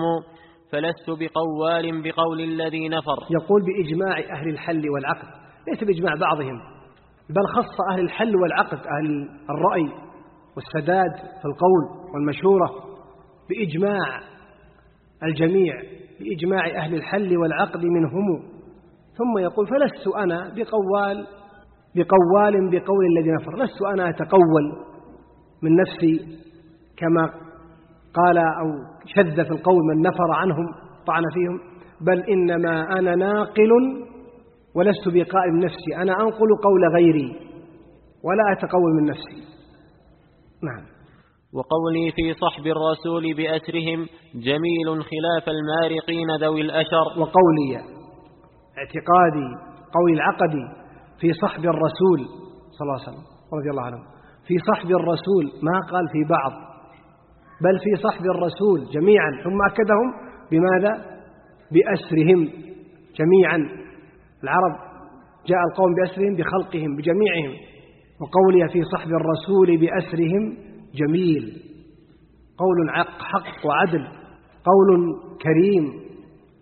S2: فلست بقوال بقول الذي نفر.
S1: يقول بإجماع أهل الحل والعقد. ليس بإجماع بعضهم بل خص أهل الحل والعقد أهل الرأي والسداد في القول والمشورة بإجماع الجميع بإجماع أهل الحل والعقد منهم. ثم يقول فلست أنا بقوال بقوال بقول الذي نفر. لست أنا أتقول من نفسي كما قال أو شذ في القول من نفر عنهم طعن فيهم بل إنما أنا ناقل ولست بقائل من نفسي. أنا أنقل قول غيري ولا أتقول من نفسي. نعم.
S2: وقولي في صحب الرسول بأسرهم جميل خلاف المارقين ذوي الأشر.
S1: وقولي اعتقادي قولي العقدي في صحب الرسول صلى الله عليه وسلم رضي الله عنه. في صحب الرسول ما قال في بعض بل في صحب الرسول جميعا. ثم أكدهم بماذا؟ بأسرهم جميعا. العرب جاء القوم بأسرهم بخلقهم بجميعهم. وقولها في صحب الرسول بأسرهم جميل. قول حق وعدل قول كريم.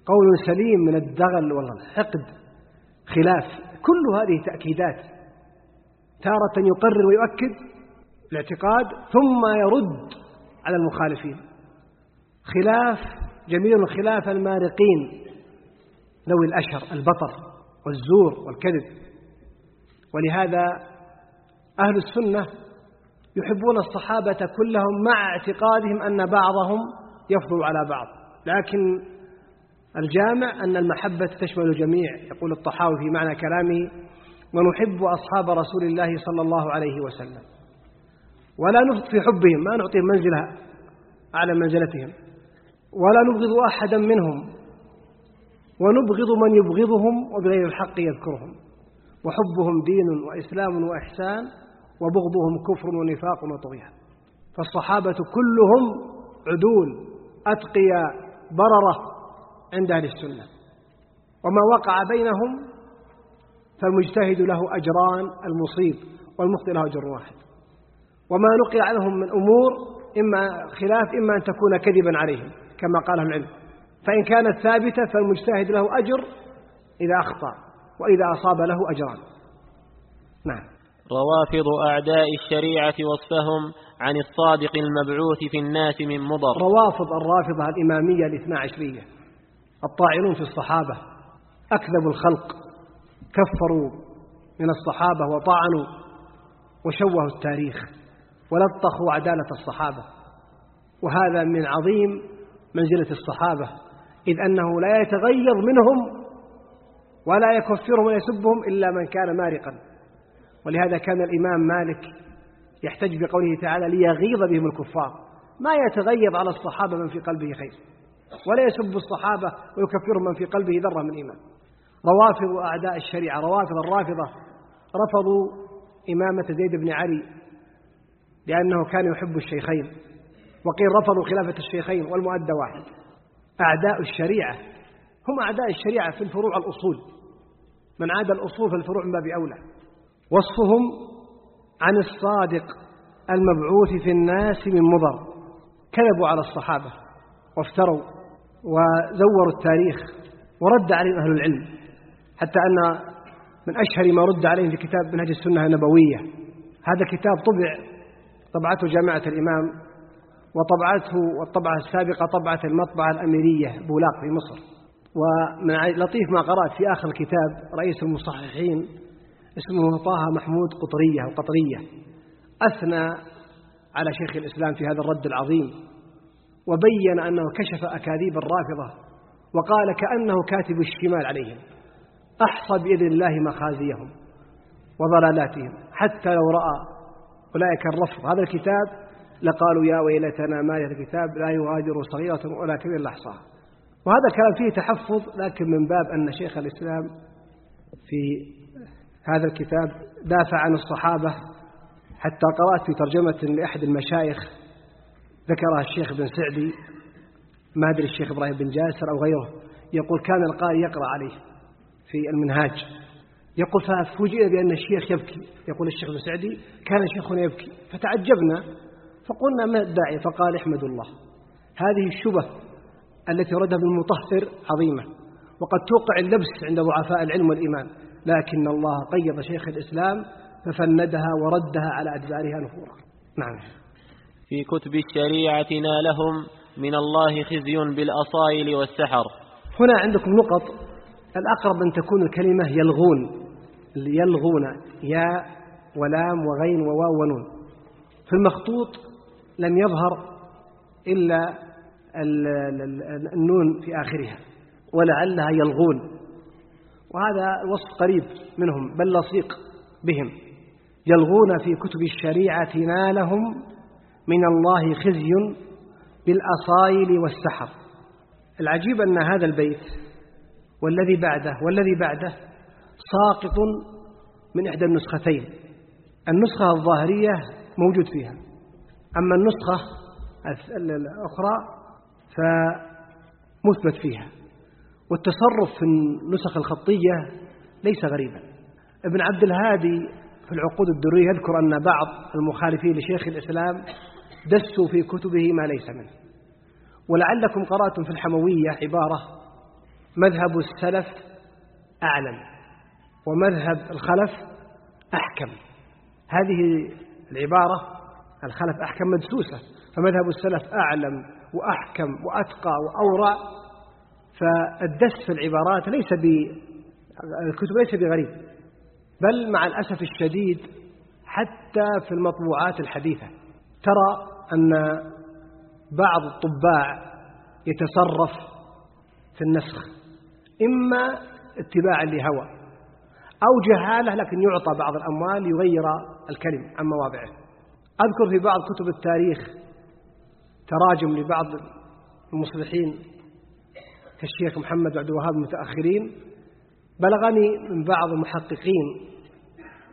S1: قول سليم من الدغل والحقد خلاف. كل هذه تأكيدات تارة يقرر ويؤكد الاعتقاد ثم يرد على المخالفين. خلاف جميل خلاف المارقين ذوي الأشهر البطر والزور والكذب. ولهذا أهل السنة يحبون الصحابة كلهم مع اعتقادهم أن بعضهم يفضل على بعض. لكن الجامع أن المحبة تشمل الجميع يقول الطحاوي في معنى كلامه ونحب أصحاب رسول الله صلى الله عليه وسلم. ولا نفض في حبهم ما نعطيهم منزلة أعلى منزلتهم. ولا نبغض أحدا منهم ونبغض من يبغضهم وبغير الحق يذكرهم. وحبهم دين وإسلام وإحسان وبغضهم كفر ونفاق وطغيان. فالصحابة كلهم عدول أتقياء بررة عند أهل السنة. وما وقع بينهم فالمجتهد له أجران المصيب والمخطئ له أجر واحد. وما نقل عنهم من أمور إما خلاف إما أن تكون كذبا عليهم كما قال العلم. فإن كانت ثابتة فالمجتهد له أجر إذا أخطأ وإذا أصاب له أجران. نعم.
S2: روافض أعداء الشريعة وصفهم عن الصادق المبعوث في الناس من مضر.
S1: روافض الرافضة الإمامية الاثنى عشرية. الطاعنون في الصحابة أكذبوا الخلق كفروا من الصحابة وطعنوا وشوهوا التاريخ ولطخوا عدالة الصحابة. وهذا من عظيم منزلة الصحابة إذ أنه لا يتغير منهم ولا يكفرهم ولا يسبهم إلا من كان مارقا. ولهذا كان الإمام مالك يحتج بقوله تعالى ليغيظ بهم الكفار. ما يتغيظ على الصحابة من في قلبه خير. ولا يسب الصحابة ويكفر من في قلبه ذرة من إيمان. روافض أعداء الشريعة روافض الرافضة رفضوا إمامة زيد بن علي لأنه كان يحب الشيخين وقيل رفضوا خلافة الشيخين والمؤدى واحد. أعداء الشريعة هم أعداء الشريعة في الفروع الأصول. من عاد الأصول في الفروع من باب أولى. وصفهم عن الصادق المبعوث في الناس من مضر. كذبوا على الصحابة وافتروا. وزوروا التاريخ ورد عليهم أهل العلم حتى أن من أشهر ما رد عليه في كتاب منهج السنة النبوية. هذا كتاب طبع طبعته جامعة الإمام وطبعته والطبعة السابقة طبعة المطبعة الأميرية بولاق في مصر. ومن لطيف ما قرأت في آخر الكتاب رئيس المصححين اسمه طه محمود قطرية القطرية أثنى على شيخ الإسلام في هذا الرد العظيم. وبين أنه كشف أكاذيب الرافضة وقال كأنه كاتب الشمال عليهم. أحصى بإذن الله مخازيهم وضلالاتهم. حتى لو رأى أولئك الرفض. هذا الكتاب لقالوا يا ويلتنا ما الكتاب لا يغادر صغيرة ولا كبيرة لحصاها وهذا كلام فيه تحفظ لكن من باب أن شيخ الإسلام في هذا الكتاب دافع عن الصحابة حتى قرأت في ترجمة لأحد المشايخ ذكرها الشيخ بن سعدي ما أدري الشيخ إبراهيم بن جاسر أو غيره يقول كان القارئ يقرأ عليه في المنهاج. يقول ففوجئنا بأن الشيخ يبكي. يقول الشيخ بن سعدي كان شيخنا يبكي. فتعجبنا فقلنا ما الداعي؟ فقال احمد الله. هذه الشبه التي وردها ابن المطهر عظيمة وقد توقع اللبس عند ضعفاء العلم والإيمان لكن الله قيض شيخ الإسلام ففندها وردها على أدبارها نفورا. نعم.
S2: في كتب الشريعة نالهم من الله خزي بالأصائل والسحر.
S1: هنا عندكم نقط الأقرب أن تكون الكلمة يلغون. يلغون. يا ولام وغين وواو ونون. في المخطوط لم يظهر إلا النون في آخرها ولعلها يلغون. وهذا وصف قريب منهم بل لصيق بهم. يلغون في كتب الشريعة نالهم من الله خزي بالأصايل والسحر. العجيب أن هذا البيت والذي بعده والذي بعده ساقط من إحدى النسختين. النسخة الظاهرية موجود فيها. أما النسخة الأخرى فمثبت فيها. والتصرف في النسخ الخطية ليس غريبا. ابن عبد الهادي في العقود الدرية يذكر أن بعض المخالفين لشيخ الإسلام دسوا في كتبه ما ليس منه. ولعلكم قرأتم في الحموية عبارة مذهب السلف أعلم ومذهب الخلف أحكم. هذه العبارة الخلف أحكم مدسوسة فمذهب السلف أعلم وأحكم وأتقى وأورع فالدس في العبارات ليس الكتب ليس بغريب. بل مع الأسف الشديد حتى في المطبوعات الحديثة. ترى أن بعض الطباع يتصرف في النسخ إما اتباعا لهوى أو جهالة لكن يعطى بعض الأموال يغير الكلم عن مواضعه. أذكر في بعض كتب التاريخ تراجم لبعض المصلحين كالشيخ محمد عبد الوهاب المتأخرين بلغني من بعض المحققين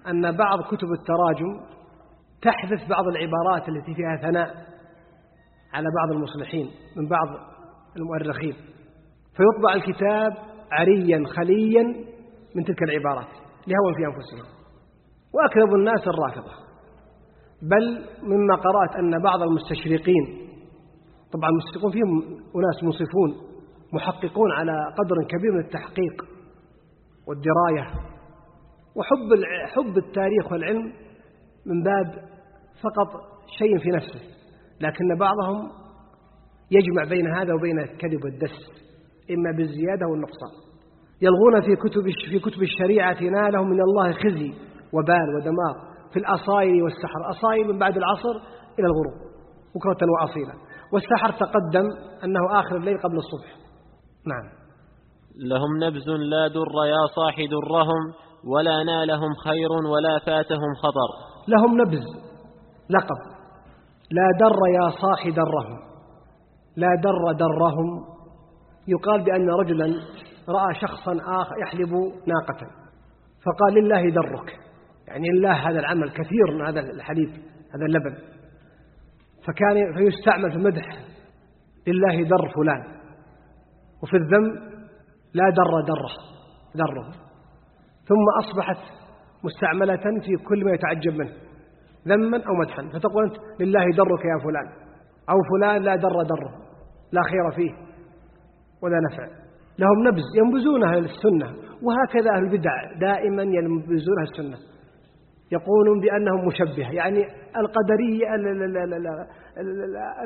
S1: أن بعض كتب التراجم تحذف بعض العبارات التي فيها ثناء على بعض المصلحين من بعض المؤرخين فيطبع الكتاب عريا خليا من تلك العبارات لهوى في أنفسهم. وأكذب الناس الرافضة. بل مما قرأت أن بعض المستشرقين طبعا المستشرقون فيهم أناس منصفون محققون على قدر كبير من التحقيق والدراية. وحب حب التاريخ والعلم من باب فقط شيء في نفسه لكن بعضهم يجمع بين هذا وبين الكذب والدس إما بالزيادة والنقصان. يلغون في كتب في كتب الشريعة نالهم من الله خزي وبال ودمار في الأصايل والسحر. أصايل من بعد العصر إلى الغروب بكرة وأصيلا. والسحر تقدم أنه آخر الليل قبل الصبح. نعم.
S2: لهم نبز لا در يا صاح درهم ولا نالهم خير ولا فاتهم خطر.
S1: لهم نبز لقب. لا در يا صاح درهم لا در درهم. يقال بأن رجلا رأى شخصا آخر يحلب ناقة فقال لله درك. يعني لله هذا العمل كثير من هذا الحليب هذا اللبن. فكان فيستعمل في المدح لله در فلان. وفي الذم لا در دره دره. ثم أصبحت مستعملة في كل ما يتعجب منه ذما أو مدحا. فتقول أنت لله درك يا فلان أو فلان لا در دره لا خير فيه ولا نفع. لهم نبز ينبزونها للسنة وهكذا أهل البدع دائما يلمزون السنة. يقولون بأنهم مشبهة يعني القدرية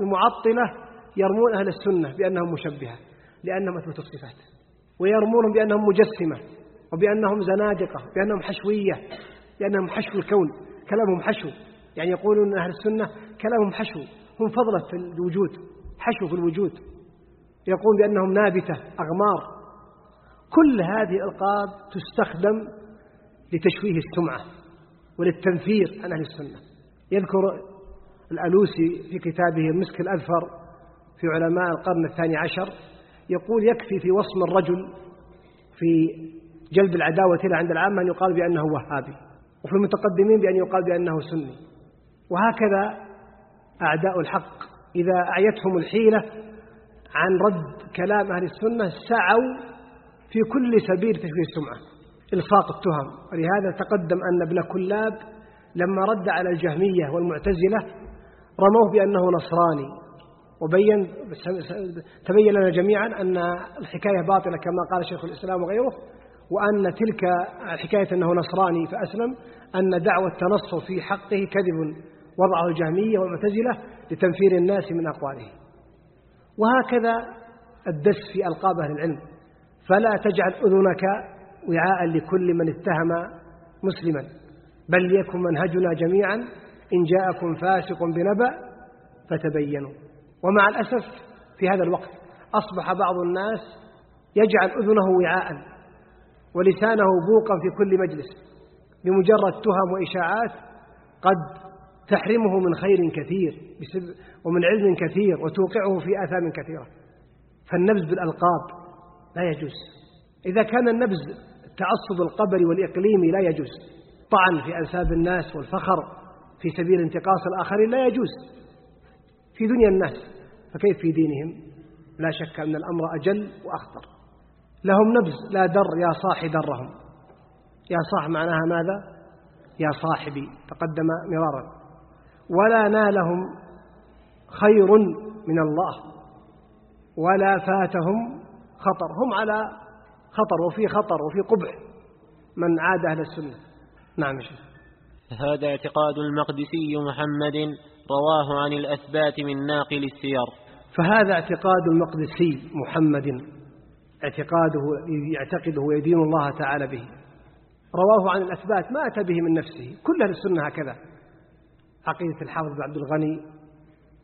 S1: المعطلة يرمون أهل السنة بأنهم مشبهة لأنهم أثبتوا الصفات. ويرمونهم بأنهم مجسمة وبأنهم زنادقة بأنهم حشوية بأنهم حشو الكون كلامهم حشو. يعني يقولون أهل السنة كلامهم حشو هم فضلة في الوجود حشو في الوجود. يقول بأنهم نابتة أغمار. كل هذه الألقاب تستخدم لتشويه السمعة وللتنفير عن أهل السنة. يذكر الألوسي في كتابه المسك الأذفر في علماء القرن الثاني عشر يقول يكفي في وصم الرجل في جلب العداوة له عند العامة أن يقال بأنه وهابي وفي المتقدمين بأن يقال بأنه سني. وهكذا أعداء الحق إذا أعيتهم الحيلة عن رد كلام أهل السنة سعوا في كل سبيل تشويه السمعة إلصاق التهم. ولهذا تقدم أن ابن كلاب لما رد على الجهمية والمعتزلة رموه بأنه نصراني. وبين تبين لنا جميعا أن الحكاية باطلة كما قال شيخ الإسلام وغيره وأن تلك الحكاية أنه نصراني فأسلم أن دعوة التنصر في حقه كذب وضعه الجهمية والمعتزلة لتنفير الناس من أقواله. وهكذا الدس في ألقاب أهل العلم. فلا تجعل أذنك وعاء لكل من اتهم مسلما بل ليكن منهجنا جميعا إن جاءكم فاسق بنبأ فتبينوا. ومع الأسف في هذا الوقت أصبح بعض الناس يجعل أذنه وعاء ولسانه بوقا في كل مجلس بمجرد تهم وإشاعات قد تحرمه من خير كثير ومن علم كثير وتوقعه في آثام كثيرة. فالنبذ بالألقاب لا يجوز. إذا كان النبذ التعصب القبري والإقليمي لا يجوز. طعن في أنساب الناس والفخر في سبيل انتقاص الآخرين لا يجوز. في دنيا الناس فكيف في دينهم؟ لا شك أن الأمر أجل وأخطر. لهم نبز لا در يا صاح درهم. يا صاح معناها ماذا؟ يا صاحبي تقدم مرارا. ولا نالهم خير من الله. ولا فاتهم خطر. هم على خطر وفي خطر وفي قبح. من عاد أهل السنة. نعم شيخ.
S2: هذا اعتقاد المقدسي محمد. رواه عن الأثبات من ناقل السير.
S1: فهذا اعتقاد المقدسي محمد اعتقاده يعتقده ويدين الله تعالى به. رواه عن الأثبات ما أتى به من نفسه. كل أهل السنة هكذا. عقيدة الحافظ عبد الغني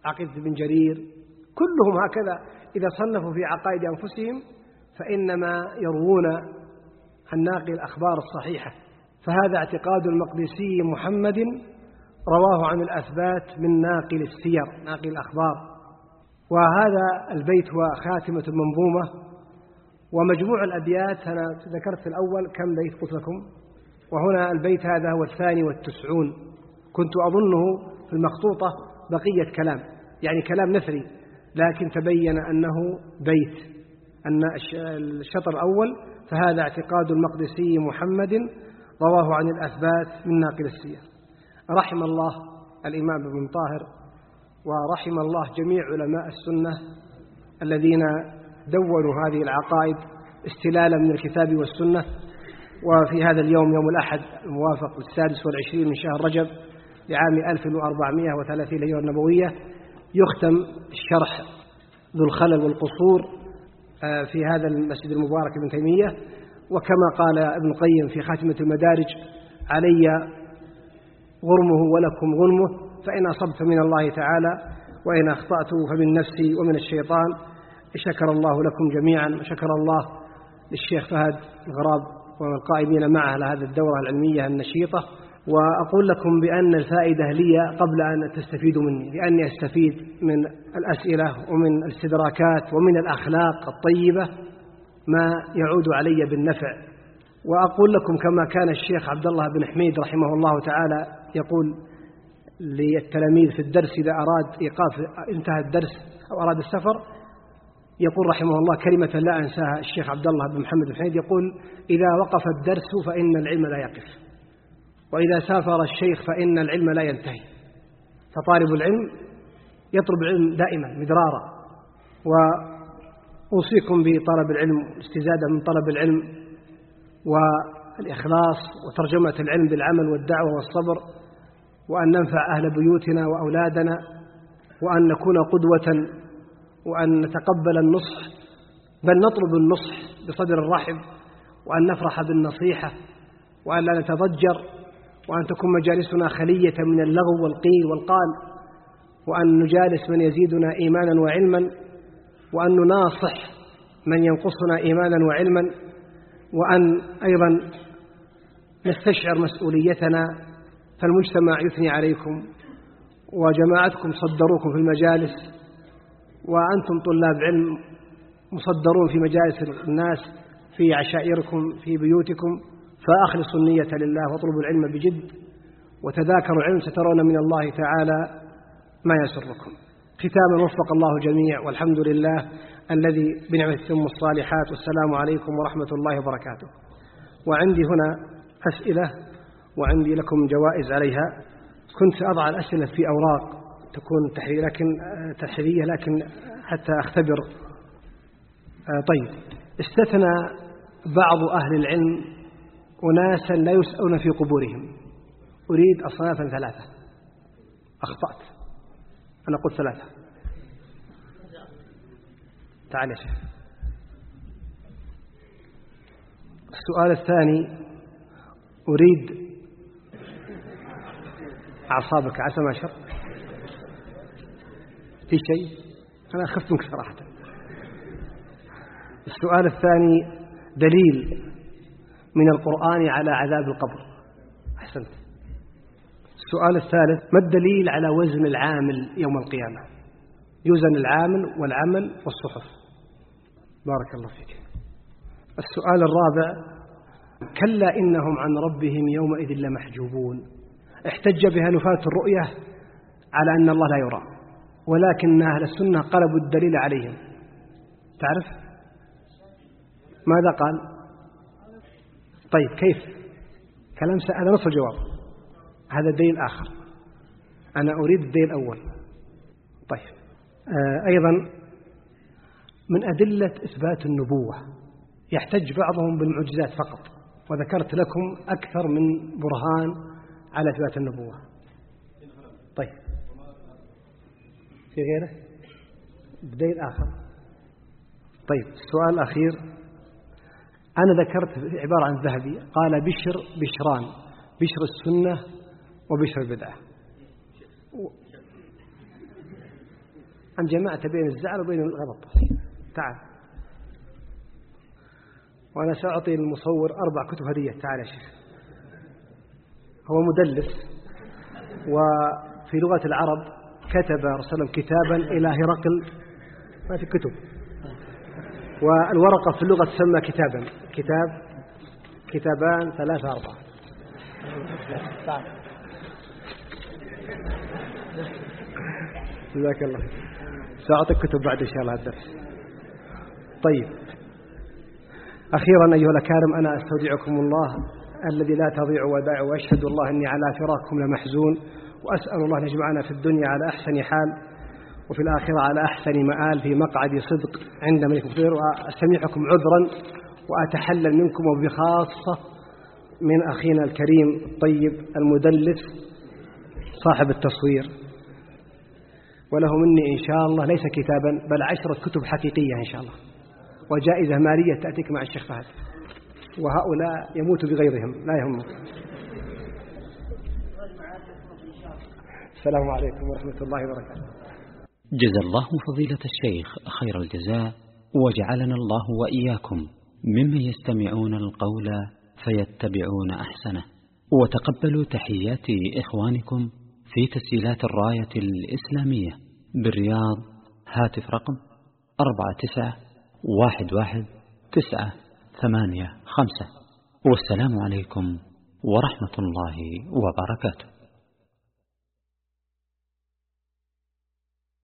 S1: عقيدة ابن جرير كلهم هكذا. إذا صنفوا في عقائد أنفسهم فإنما يروون عن ناقل الأخبار الصحيحة. فهذا اعتقاد المقدسي محمد رواه عن الأثبات من ناقل السير ناقل الأخبار. وهذا البيت هو خاتمة منظومة. ومجموع الأبيات أنا ذكرت في الأول كم بيت قلت لكم. وهنا البيت هذا هو الثاني والتسعون. كنت أظنه في المخطوطة بقية كلام يعني كلام نثري. لكن تبين أنه بيت أن الشطر الأول فهذا اعتقاد المقدسي محمد رواه عن الأثبات من ناقل السير. رحم الله الإمام ابن طاهر ورحم الله جميع علماء السنة الذين دونوا هذه العقائد استلالا من الكتاب والسنة. وفي هذا اليوم يوم الأحد الموافق السادس والعشرين من شهر رجب لعام 1430 هجرة النبوية يختم الشرح ذو الخلل والقصور آه، في هذا المسجد المبارك ابن تيمية. وكما قال ابن القيم في خاتمة المدارج علي غرمه ولكم غنمه فإن أصبت من الله تعالى وإن أخطأت فمن نفسي ومن الشيطان. شكر الله لكم جميعا وشكر الله للشيخ فهد الغراب والقائمين معه على هذه الدورة العلمية النشيطة. وأقول لكم بأن الفائدة لي قبل أن تستفيدوا مني لأني أستفيد من الأسئلة ومن الاستدراكات ومن الأخلاق الطيبة ما يعود علي بالنفع. وأقول لكم كما كان الشيخ عبد الله بن حميد رحمه الله تعالى يقول للتلاميذ في الدرس إذا أراد إيقاف انتهى الدرس أو أراد السفر يقول رحمه الله كلمة لا أنساها الشيخ عبد الله بن محمد بن حميد يقول إذا وقف الدرس فإن العلم لا يقف وإذا سافر الشيخ فإن العلم لا ينتهي فطالب العلم يطلب العلم دائما مدرارا وأوصيكم بطلب العلم استزادة من طلب العلم والإخلاص وترجمة العلم بالعمل والدعوة والصبر وأن ننفع أهل بيوتنا وأولادنا وأن نكون قدوة وأن نتقبل النصح بل نطلب النصح بصدر الرحب وأن نفرح بالنصيحة وأن لا نتضجر وأن تكون مجالسنا خلية من اللغو والقيل والقال وأن نجالس من يزيدنا إيمانا وعلما وأن نناصح من ينقصنا إيمانا وعلما وأن أيضا نستشعر مسؤوليتنا فالمجتمع يثني عليكم وجماعتكم صدروكم في المجالس وأنتم طلاب علم مصدرون في مجالس الناس في عشائركم في بيوتكم فأخلصوا النية لله واطلبوا العلم بجد وتذاكروا العلم سترون من الله تعالى ما يسركم. ختاما وفق الله الجميع والحمد لله الذي بنعمة تتم الصالحات والسلام عليكم ورحمة الله وبركاته. وعندي هنا أسئلة وعندي لكم جوائز عليها. كنت أضع الأسئلة في أوراق تكون تحرير لكن تحريرية لكن حتى أختبر. آه، طيب. استثنى بعض أهل العلم أناسا لا يسألون في قبورهم. أريد أصنافا ثلاثة. أخطأت. أنا قلت ثلاثة. تعال يا شيخ. السؤال الثاني. أريد أعصابك عسى ما شر. في شيء؟ أنا أخفت منك صراحة. السؤال الثاني دليل من القرآن على عذاب القبر. أحسنت. السؤال الثالث ما الدليل على وزن العامل يوم القيامة؟ يوزن العامل والعمل والصحف. بارك الله فيك. السؤال الرابع كلا إنهم عن ربهم يومئذ لمحجوبون. احتج بها نفاة الرؤية على أن الله لا يرى. ولكن أهل السنة قلبوا الدليل عليهم. تعرف؟ ماذا قال؟ طيب كيف؟ كلام هذا نص الجواب. هذا دليل آخر. أنا أريد الدليل الأول. طيب. آه أيضا من أدلة إثبات النبوة. يحتج بعضهم بالمعجزات فقط. وذكرت لكم أكثر من برهان على إثبات النبوة. طيب. في غيره؟ بدليل آخر. طيب السؤال الأخير أنا ذكرت عبارة عن الذهبي. قال بشر بشران بشر السنة وبشر البدعة. أن جمعت بين الزعل وبين الغلط؟ تعال. وأنا سأعطي المصور أربع كتب هدية. تعال يا شيخ. هو مدلس وفي لغة العرب كتب رسول الله كتابا إلى هرقل ما في كتب. والورقة في اللغة تسمى كتابا. كتاب كتابان ثلاثة أربعة. جزاك الله سأعطيك كتب بعد إن شاء الله الدرس. طيب. أخيرا أيها الأكارم أنا أستودعكم الله الذي لا تضيع ودائع وأشهد الله أني على فراقكم لمحزون وأسأل الله أن يجمعنا في الدنيا على أحسن حال وفي الآخرة على أحسن مآل في مقعد صدق عند ملك مقدر وأستميحكم عذرا وأتحلل منكم وبخاصة من أخينا الكريم الطيب المدلس صاحب التصوير. وله مني إن شاء الله ليس كتابا بل عشرة كتب حقيقية إن شاء الله وجائزة مالية تأتيك مع الشيخ فهد. وهؤلاء يموت بغيرهم لا يهمك السلام عليكم ورحمة الله وبركاته.
S3: جزا الله فضيلة الشيخ خير الجزاء وجعلنا الله وإياكم ممن يستمعون القول فيتبعون أحسنه. وتقبلوا تحيات إخوانكم في تسجيلات الراية الإسلامية بالرياض هاتف رقم أربعة تسعة واحد واحد تسعة ثمانية. خمسة والسلام عليكم ورحمة الله وبركاته.